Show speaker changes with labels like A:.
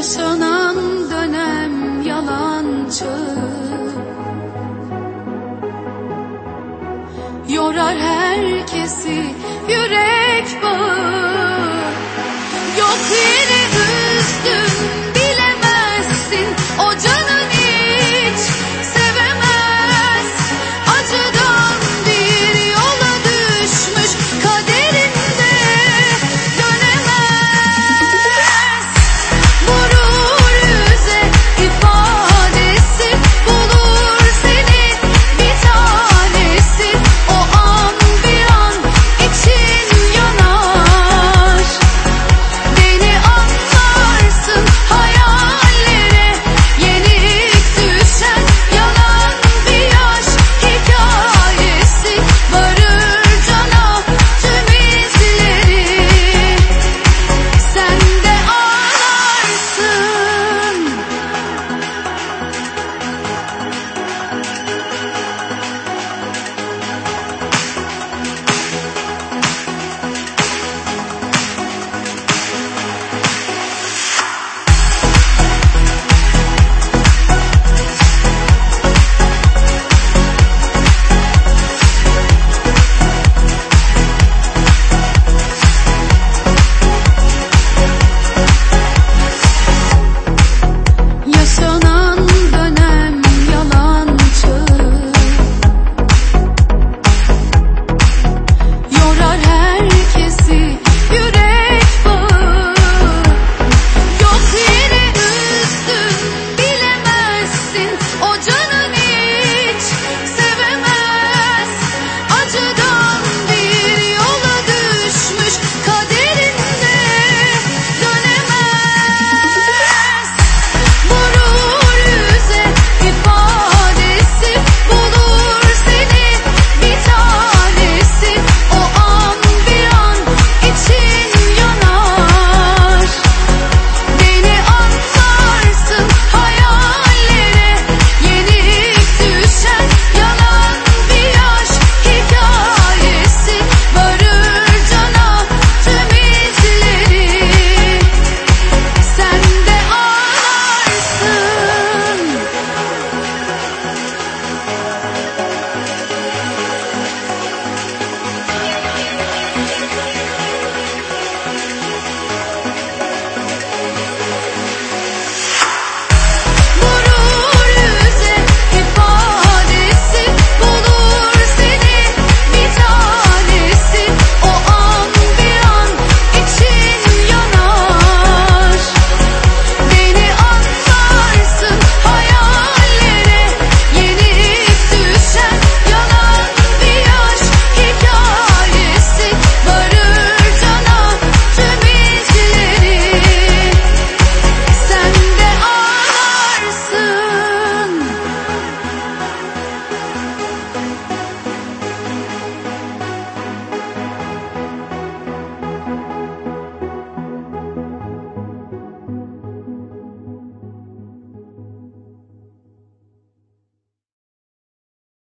A: Yaşanan dönem yalancı. Yorar herkesi yürek bağı.